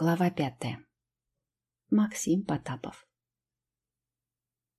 Глава пятая. Максим Потапов.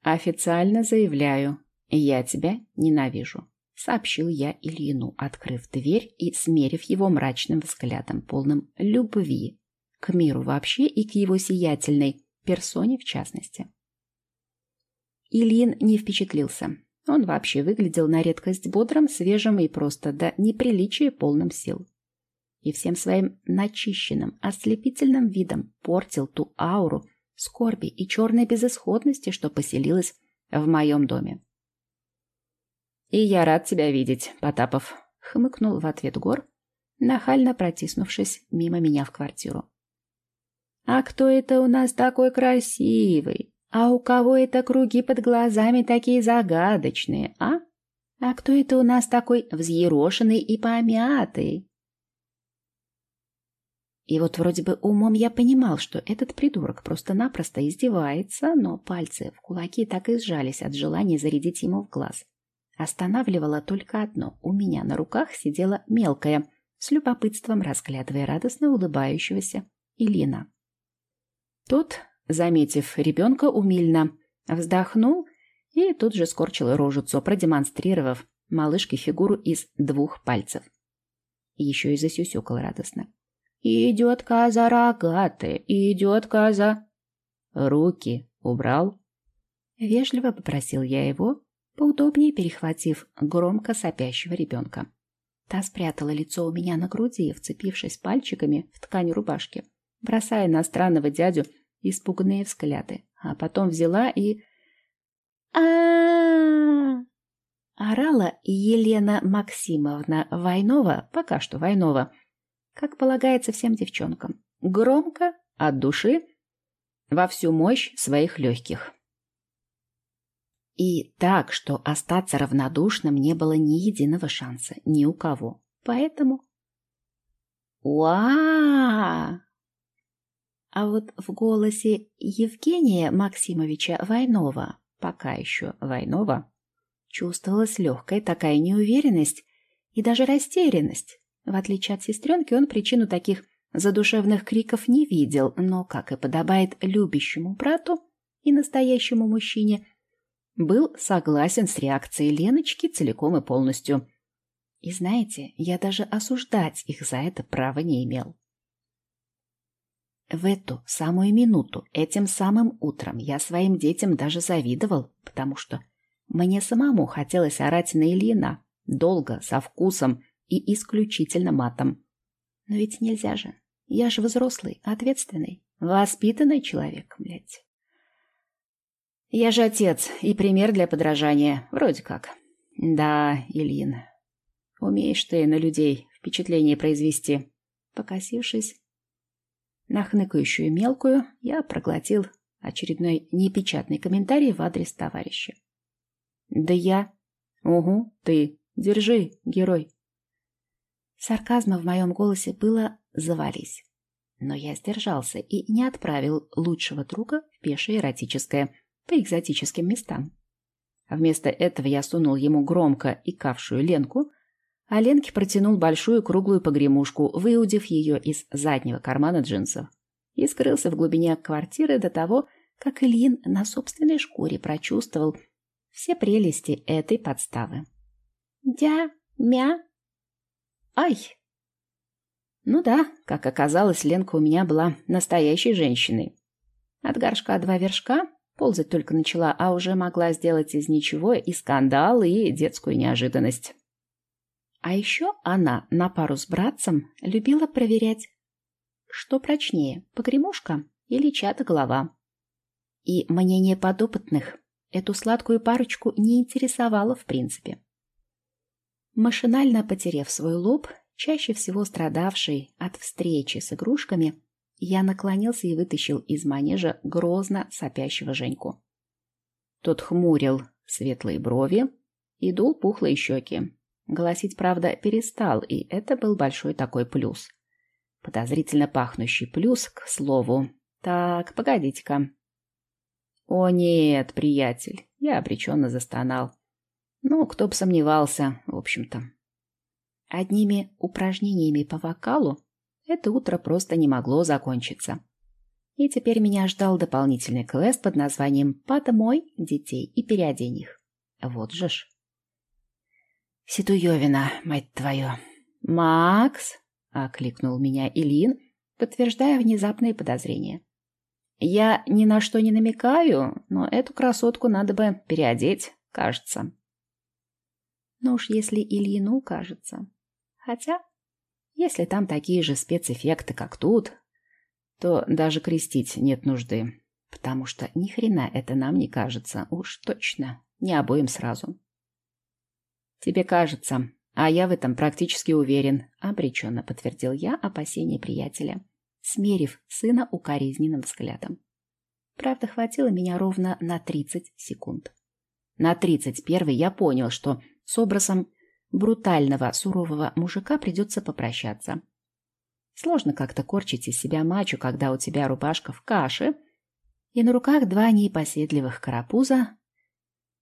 «Официально заявляю, я тебя ненавижу», — сообщил я Ильину, открыв дверь и смерив его мрачным взглядом, полным любви к миру вообще и к его сиятельной персоне в частности. Ильин не впечатлился. Он вообще выглядел на редкость бодрым, свежим и просто до неприличия полным сил и всем своим начищенным, ослепительным видом портил ту ауру скорби и черной безысходности, что поселилась в моем доме. «И я рад тебя видеть, Потапов», — хмыкнул в ответ Гор, нахально протиснувшись мимо меня в квартиру. «А кто это у нас такой красивый? А у кого это круги под глазами такие загадочные, а? А кто это у нас такой взъерошенный и помятый? И вот вроде бы умом я понимал, что этот придурок просто-напросто издевается, но пальцы в кулаки так и сжались от желания зарядить ему в глаз. Останавливало только одно. У меня на руках сидела мелкая, с любопытством разглядывая радостно улыбающегося Илина. Тот, заметив ребенка умильно, вздохнул и тут же скорчил рожицу, продемонстрировав малышке фигуру из двух пальцев. Еще и засюсюкал радостно. «Идет коза рогатая, идет коза...» «Руки убрал?» Вежливо попросил я его, поудобнее перехватив громко сопящего ребенка. Та спрятала лицо у меня на груди, вцепившись пальчиками в ткань рубашки, бросая на странного дядю испуганные взгляды, а потом взяла и... а Орала Елена Максимовна Войнова, пока что Войнова, как полагается всем девчонкам. Громко, от души, во всю мощь своих легких. И так, что остаться равнодушным не было ни единого шанса, ни у кого. Поэтому... уа А вот в голосе Евгения Максимовича Войнова, пока еще Войнова, чувствовалась легкая такая неуверенность и даже растерянность. В отличие от сестренки, он причину таких задушевных криков не видел, но, как и подобает любящему брату и настоящему мужчине, был согласен с реакцией Леночки целиком и полностью. И знаете, я даже осуждать их за это права не имел. В эту самую минуту, этим самым утром, я своим детям даже завидовал, потому что мне самому хотелось орать на Ильина, долго, со вкусом, и исключительно матом. Но ведь нельзя же. Я же взрослый, ответственный, воспитанный человек, блядь. Я же отец и пример для подражания, вроде как. Да, Ильин, умеешь ты на людей впечатление произвести. Покосившись на хныкающую мелкую, я проглотил очередной непечатный комментарий в адрес товарища. Да я... Угу, ты. Держи, герой. Сарказма в моем голосе было «завались». Но я сдержался и не отправил лучшего друга в пешее эротическое по экзотическим местам. Вместо этого я сунул ему громко икавшую Ленку, а Ленке протянул большую круглую погремушку, выудив ее из заднего кармана джинсов, и скрылся в глубине квартиры до того, как Ильин на собственной шкуре прочувствовал все прелести этой подставы. «Дя-мя!» Ай! Ну да, как оказалось, Ленка у меня была настоящей женщиной. От горшка два вершка, ползать только начала, а уже могла сделать из ничего и скандал, и детскую неожиданность. А еще она на пару с братцем любила проверять, что прочнее, погремушка или чья-то голова. И мнение подопытных эту сладкую парочку не интересовало в принципе. Машинально потерев свой лоб, чаще всего страдавший от встречи с игрушками, я наклонился и вытащил из манежа грозно сопящего Женьку. Тот хмурил светлые брови и дул пухлые щеки. Голосить, правда, перестал, и это был большой такой плюс. Подозрительно пахнущий плюс, к слову. Так, погодите-ка. О нет, приятель, я обреченно застонал. Ну, кто бы сомневался, в общем-то. Одними упражнениями по вокалу это утро просто не могло закончиться. И теперь меня ждал дополнительный квест под названием «Подмой детей и переодень их». Вот же ж. Ситуевина, мать твою. «Макс!» — окликнул меня Илин, подтверждая внезапные подозрения. «Я ни на что не намекаю, но эту красотку надо бы переодеть, кажется». Ну уж если Ильину кажется. Хотя, если там такие же спецэффекты, как тут, то даже крестить нет нужды, потому что ни хрена это нам не кажется, уж точно, не обоим сразу. Тебе кажется, а я в этом практически уверен, обреченно подтвердил я опасения приятеля, смерив сына укоризненным взглядом. Правда, хватило меня ровно на 30 секунд. На 31 я понял, что с образом брутального, сурового мужика придется попрощаться. Сложно как-то корчить из себя мачо, когда у тебя рубашка в каше, и на руках два непоседливых карапуза,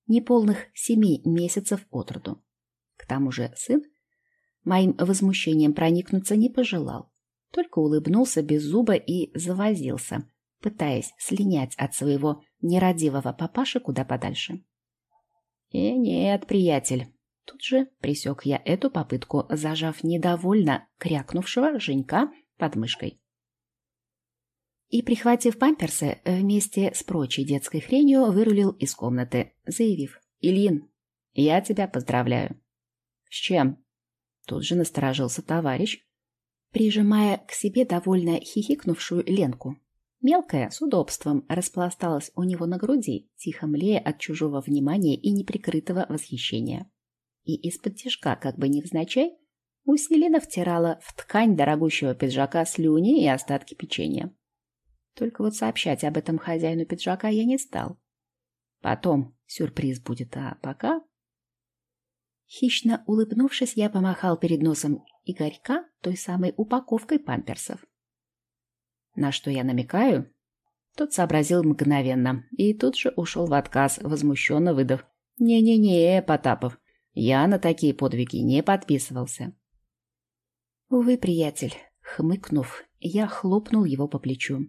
неполных семи месяцев от роду. К тому же сын моим возмущением проникнуться не пожелал, только улыбнулся без зуба и завозился, пытаясь слинять от своего нерадивого папаши куда подальше. «И нет, приятель, Тут же присек я эту попытку, зажав недовольно крякнувшего Женька под мышкой. И, прихватив памперсы, вместе с прочей детской хренью вырулил из комнаты, заявив «Ильин, я тебя поздравляю». «С чем?» Тут же насторожился товарищ, прижимая к себе довольно хихикнувшую Ленку. Мелкая с удобством распласталась у него на груди, тихо млея от чужого внимания и неприкрытого восхищения и из-под тяжка, как бы невзначай, усиленно втирала в ткань дорогущего пиджака слюни и остатки печенья. Только вот сообщать об этом хозяину пиджака я не стал. Потом сюрприз будет, а пока... Хищно улыбнувшись, я помахал перед носом Игорька той самой упаковкой памперсов. На что я намекаю? Тот сообразил мгновенно и тут же ушел в отказ, возмущенно выдав. «Не-не-не, Потапов, я на такие подвиги не подписывался. Увы, приятель, хмыкнув, я хлопнул его по плечу.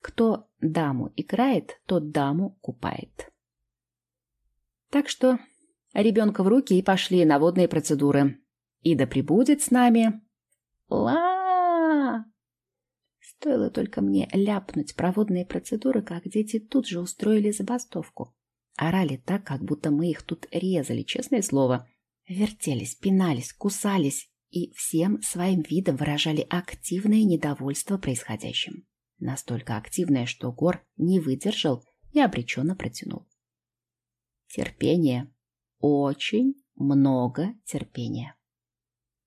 Кто даму играет, тот даму купает. Так что ребенка в руки и пошли на водные процедуры. И да прибудет с нами. Ла! Стоило только мне ляпнуть проводные процедуры, как дети тут же устроили забастовку. Орали так, как будто мы их тут резали, честное слово. Вертелись, пинались, кусались и всем своим видом выражали активное недовольство происходящим. Настолько активное, что Гор не выдержал и обреченно протянул. Терпение. Очень много терпения.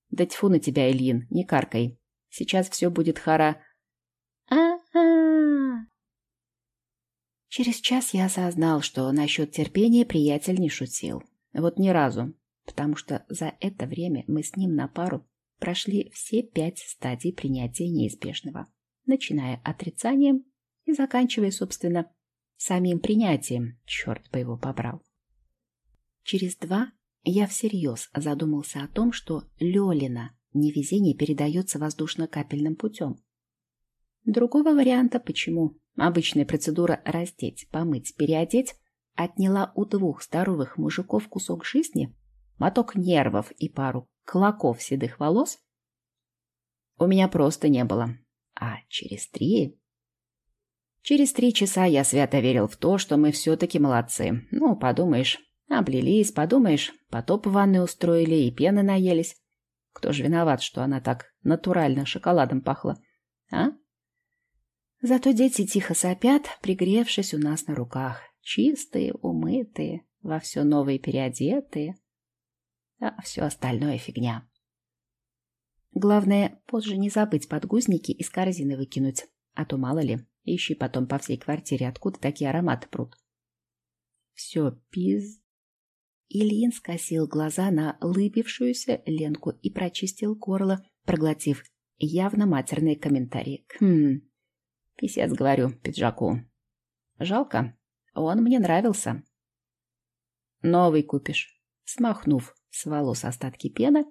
Да тьфу на тебя, Ильин, не каркай. Сейчас все будет хара... Через час я осознал, что насчет терпения приятель не шутил. Вот ни разу, потому что за это время мы с ним на пару прошли все пять стадий принятия неизбежного, начиная отрицанием и заканчивая, собственно, самим принятием, черт бы его побрал. Через два я всерьез задумался о том, что Лёлина невезение передается воздушно-капельным путем. Другого варианта почему Обычная процедура раздеть, помыть, переодеть отняла у двух здоровых мужиков кусок жизни, моток нервов и пару клоков седых волос у меня просто не было. А через три... Через три часа я свято верил в то, что мы все-таки молодцы. Ну, подумаешь, облились, подумаешь, потоп в ванной устроили и пены наелись. Кто же виноват, что она так натурально шоколадом пахла? А? Зато дети тихо сопят, пригревшись у нас на руках. Чистые, умытые, во все новые переодетые. А все остальное фигня. Главное, позже не забыть подгузники из корзины выкинуть. А то мало ли, ищи потом по всей квартире, откуда такие ароматы прут. Все, пиз... Ильин скосил глаза на лыбившуюся Ленку и прочистил горло, проглотив явно матерные комментарии. Хм, Писец, говорю, пиджаку. Жалко, он мне нравился. Новый купишь. Смахнув с волос остатки пены,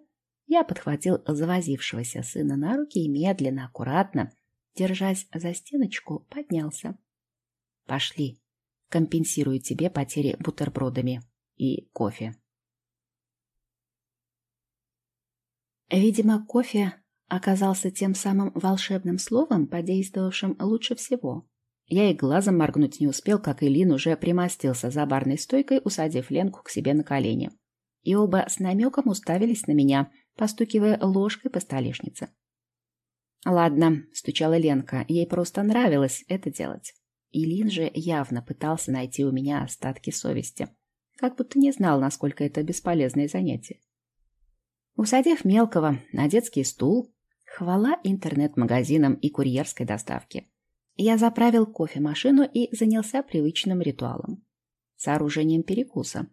Я подхватил завозившегося сына на руки и медленно, аккуратно, держась за стеночку, поднялся. «Пошли, компенсирую тебе потери бутербродами и кофе». Видимо, кофе оказался тем самым волшебным словом, подействовавшим лучше всего. Я и глазом моргнуть не успел, как Илин уже примостился за барной стойкой, усадив Ленку к себе на колени. И оба с намеком уставились на меня, постукивая ложкой по столешнице. «Ладно», — стучала Ленка, ей просто нравилось это делать. Илин же явно пытался найти у меня остатки совести, как будто не знал, насколько это бесполезное занятие. Усадив мелкого на детский стул, хвала интернет-магазинам и курьерской доставке, я заправил кофемашину и занялся привычным ритуалом — сооружением перекуса,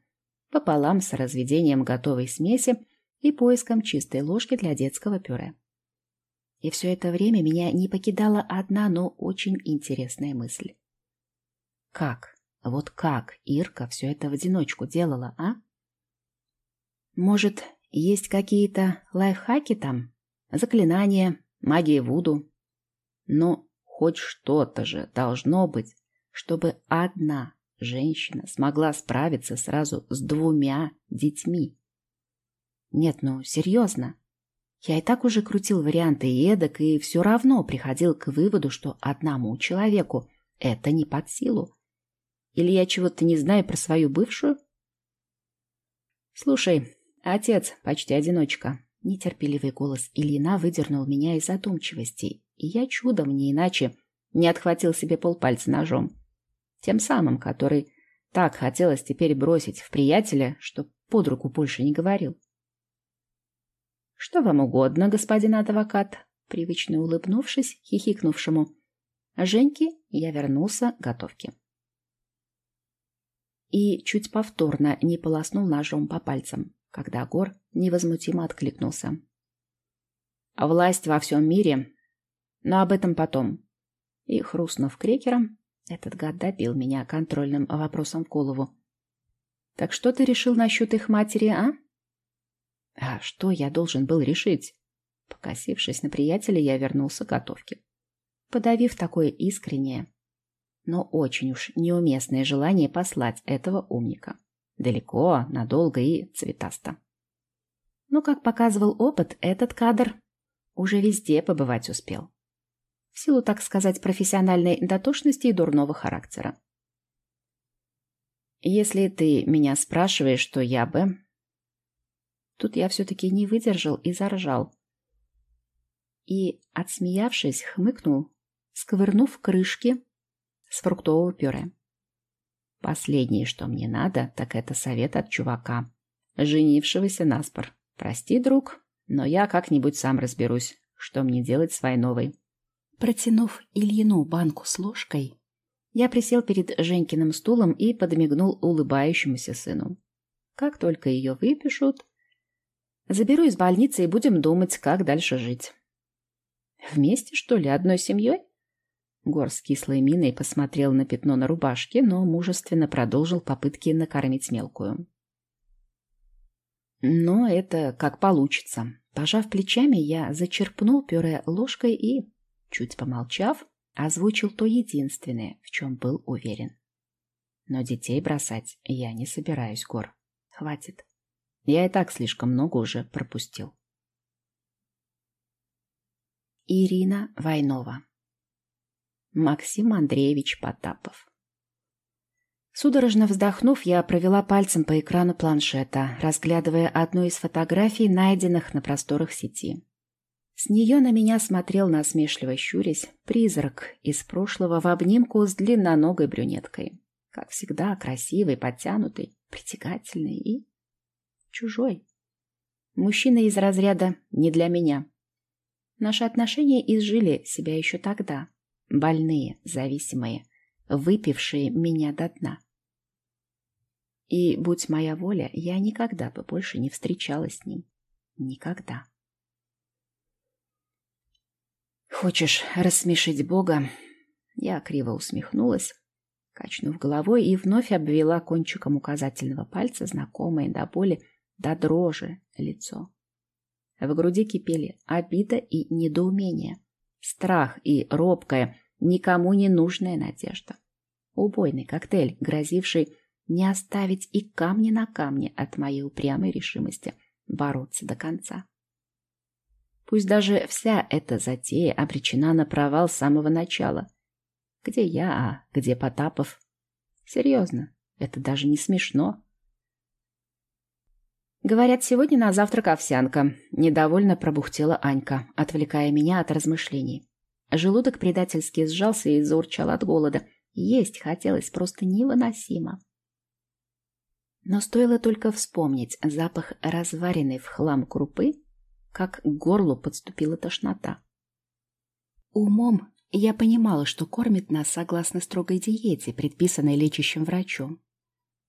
пополам с разведением готовой смеси и поиском чистой ложки для детского пюре. И все это время меня не покидала одна, но очень интересная мысль. Как, вот как Ирка все это в одиночку делала, а? Может, есть какие-то лайфхаки там? Заклинания, магия Вуду? Но хоть что-то же должно быть, чтобы одна женщина смогла справиться сразу с двумя детьми. Нет, ну, серьезно. Я и так уже крутил варианты эдак, и все равно приходил к выводу, что одному человеку это не под силу. Или я чего-то не знаю про свою бывшую? Слушай, отец почти одиночка. Нетерпеливый голос Ильина выдернул меня из задумчивости, и я чудом не иначе не отхватил себе полпальца ножом. Тем самым, который так хотелось теперь бросить в приятеля, что под руку больше не говорил. «Что вам угодно, господин адвокат?» Привычно улыбнувшись, хихикнувшему Женьке, я вернулся к готовке. И чуть повторно не полоснул ножом по пальцам, когда Гор невозмутимо откликнулся. «Власть во всем мире, но об этом потом». И, хрустнув крекером, этот гад добил меня контрольным вопросом в голову. «Так что ты решил насчет их матери, а?» А что я должен был решить? Покосившись на приятеля, я вернулся к готовке. Подавив такое искреннее, но очень уж неуместное желание послать этого умника. Далеко, надолго и цветасто. Но, как показывал опыт, этот кадр уже везде побывать успел. В силу, так сказать, профессиональной дотошности и дурного характера. Если ты меня спрашиваешь, то я бы Тут я все-таки не выдержал и заржал. И, отсмеявшись, хмыкнул, сковырнув крышки с фруктового пюре. Последнее, что мне надо, так это совет от чувака, женившегося на спор. Прости, друг, но я как-нибудь сам разберусь, что мне делать с Войновой. Протянув Ильину банку с ложкой, я присел перед Женькиным стулом и подмигнул улыбающемуся сыну. Как только ее выпишут, Заберу из больницы и будем думать, как дальше жить. Вместе, что ли, одной семьей? Гор с кислой миной посмотрел на пятно на рубашке, но мужественно продолжил попытки накормить мелкую. Но это как получится. Пожав плечами, я зачерпнул пюре ложкой и, чуть помолчав, озвучил то единственное, в чем был уверен. Но детей бросать я не собираюсь, Гор. Хватит. Я и так слишком много уже пропустил. Ирина Войнова Максим Андреевич Потапов Судорожно вздохнув, я провела пальцем по экрану планшета, разглядывая одну из фотографий, найденных на просторах сети. С нее на меня смотрел насмешливо щурясь призрак из прошлого в обнимку с длинноногой брюнеткой. Как всегда, красивый, подтянутый, притягательный и чужой. Мужчина из разряда «не для меня». Наши отношения изжили себя еще тогда. Больные, зависимые, выпившие меня до дна. И, будь моя воля, я никогда бы больше не встречалась с ним. Никогда. «Хочешь рассмешить Бога?» Я криво усмехнулась, качнув головой и вновь обвела кончиком указательного пальца знакомое до боли до дрожи лицо. В груди кипели обида и недоумение, страх и робкая, никому не нужная надежда. Убойный коктейль, грозивший не оставить и камни на камне от моей упрямой решимости бороться до конца. Пусть даже вся эта затея обречена на провал с самого начала. Где я, а где Потапов? Серьезно, это даже не смешно. Говорят, сегодня на завтрак овсянка. Недовольно пробухтела Анька, отвлекая меня от размышлений. Желудок предательски сжался и заурчал от голода. Есть хотелось просто невыносимо. Но стоило только вспомнить запах разваренной в хлам крупы, как к горлу подступила тошнота. Умом я понимала, что кормит нас согласно строгой диете, предписанной лечащим врачом.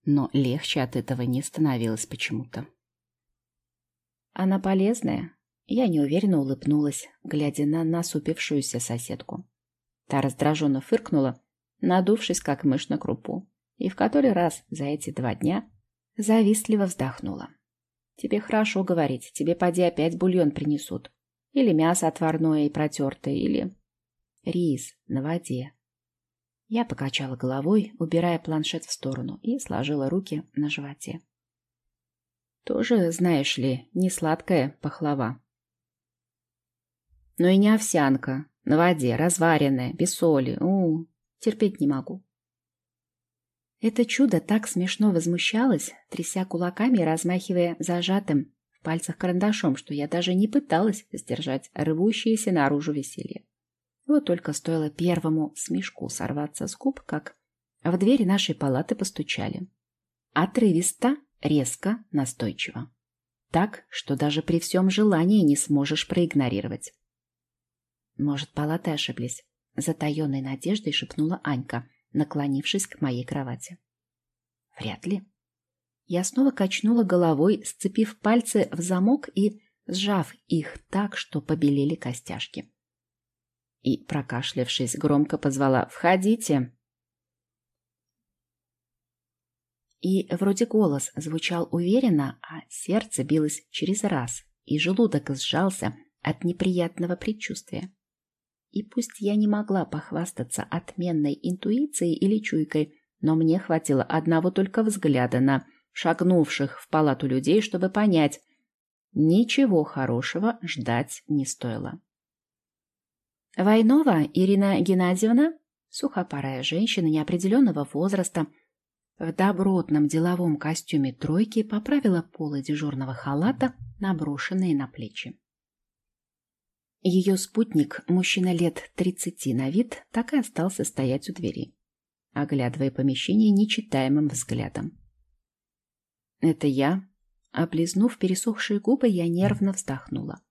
Но легче от этого не становилось почему-то. Она полезная? Я неуверенно улыбнулась, глядя на насупившуюся соседку. Та раздраженно фыркнула, надувшись, как мышь на крупу, и в который раз за эти два дня завистливо вздохнула. «Тебе хорошо говорить, тебе поди опять бульон принесут. Или мясо отварное и протертое, или рис на воде». Я покачала головой, убирая планшет в сторону, и сложила руки на животе. Тоже, знаешь ли, не сладкая пахлава. Но и не овсянка, на воде, разваренная, без соли. У, терпеть не могу. Это чудо так смешно возмущалось, тряся кулаками и размахивая зажатым в пальцах карандашом, что я даже не пыталась сдержать рвущееся наружу веселье. Вот только стоило первому смешку сорваться с губ, как в двери нашей палаты постучали. Отрывисто резко, настойчиво. Так, что даже при всем желании не сможешь проигнорировать. Может, палаты ошиблись? Затаенной надеждой шепнула Анька, наклонившись к моей кровати. Вряд ли. Я снова качнула головой, сцепив пальцы в замок и сжав их так, что побелели костяшки. И, прокашлявшись, громко позвала «Входите!» И вроде голос звучал уверенно, а сердце билось через раз, и желудок сжался от неприятного предчувствия. И пусть я не могла похвастаться отменной интуицией или чуйкой, но мне хватило одного только взгляда на шагнувших в палату людей, чтобы понять, ничего хорошего ждать не стоило. Войнова Ирина Геннадьевна, сухопарая женщина неопределенного возраста, в добротном деловом костюме тройки поправила полы дежурного халата, наброшенные на плечи. Ее спутник, мужчина лет тридцати на вид, так и остался стоять у двери, оглядывая помещение нечитаемым взглядом. «Это я?» Облизнув пересохшие губы, я нервно вздохнула,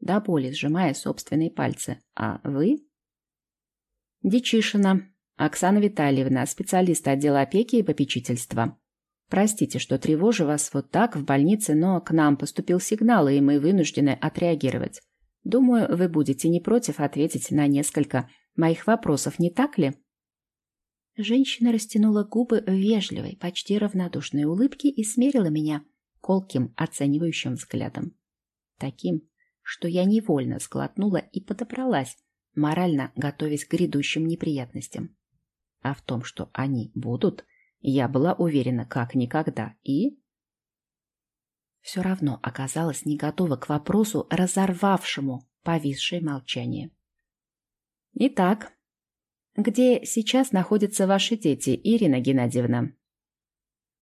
до боли сжимая собственные пальцы. «А вы?» «Дичишина», Оксана Витальевна, специалист отдела опеки и попечительства. Простите, что тревожу вас вот так в больнице, но к нам поступил сигнал, и мы вынуждены отреагировать. Думаю, вы будете не против ответить на несколько моих вопросов, не так ли? Женщина растянула губы в вежливой, почти равнодушной улыбке и смерила меня колким, оценивающим взглядом. Таким, что я невольно сглотнула и подобралась, морально готовясь к грядущим неприятностям. А в том, что они будут, я была уверена как никогда и... Все равно оказалась не готова к вопросу, разорвавшему повисшее молчание. Итак, где сейчас находятся ваши дети, Ирина Геннадьевна?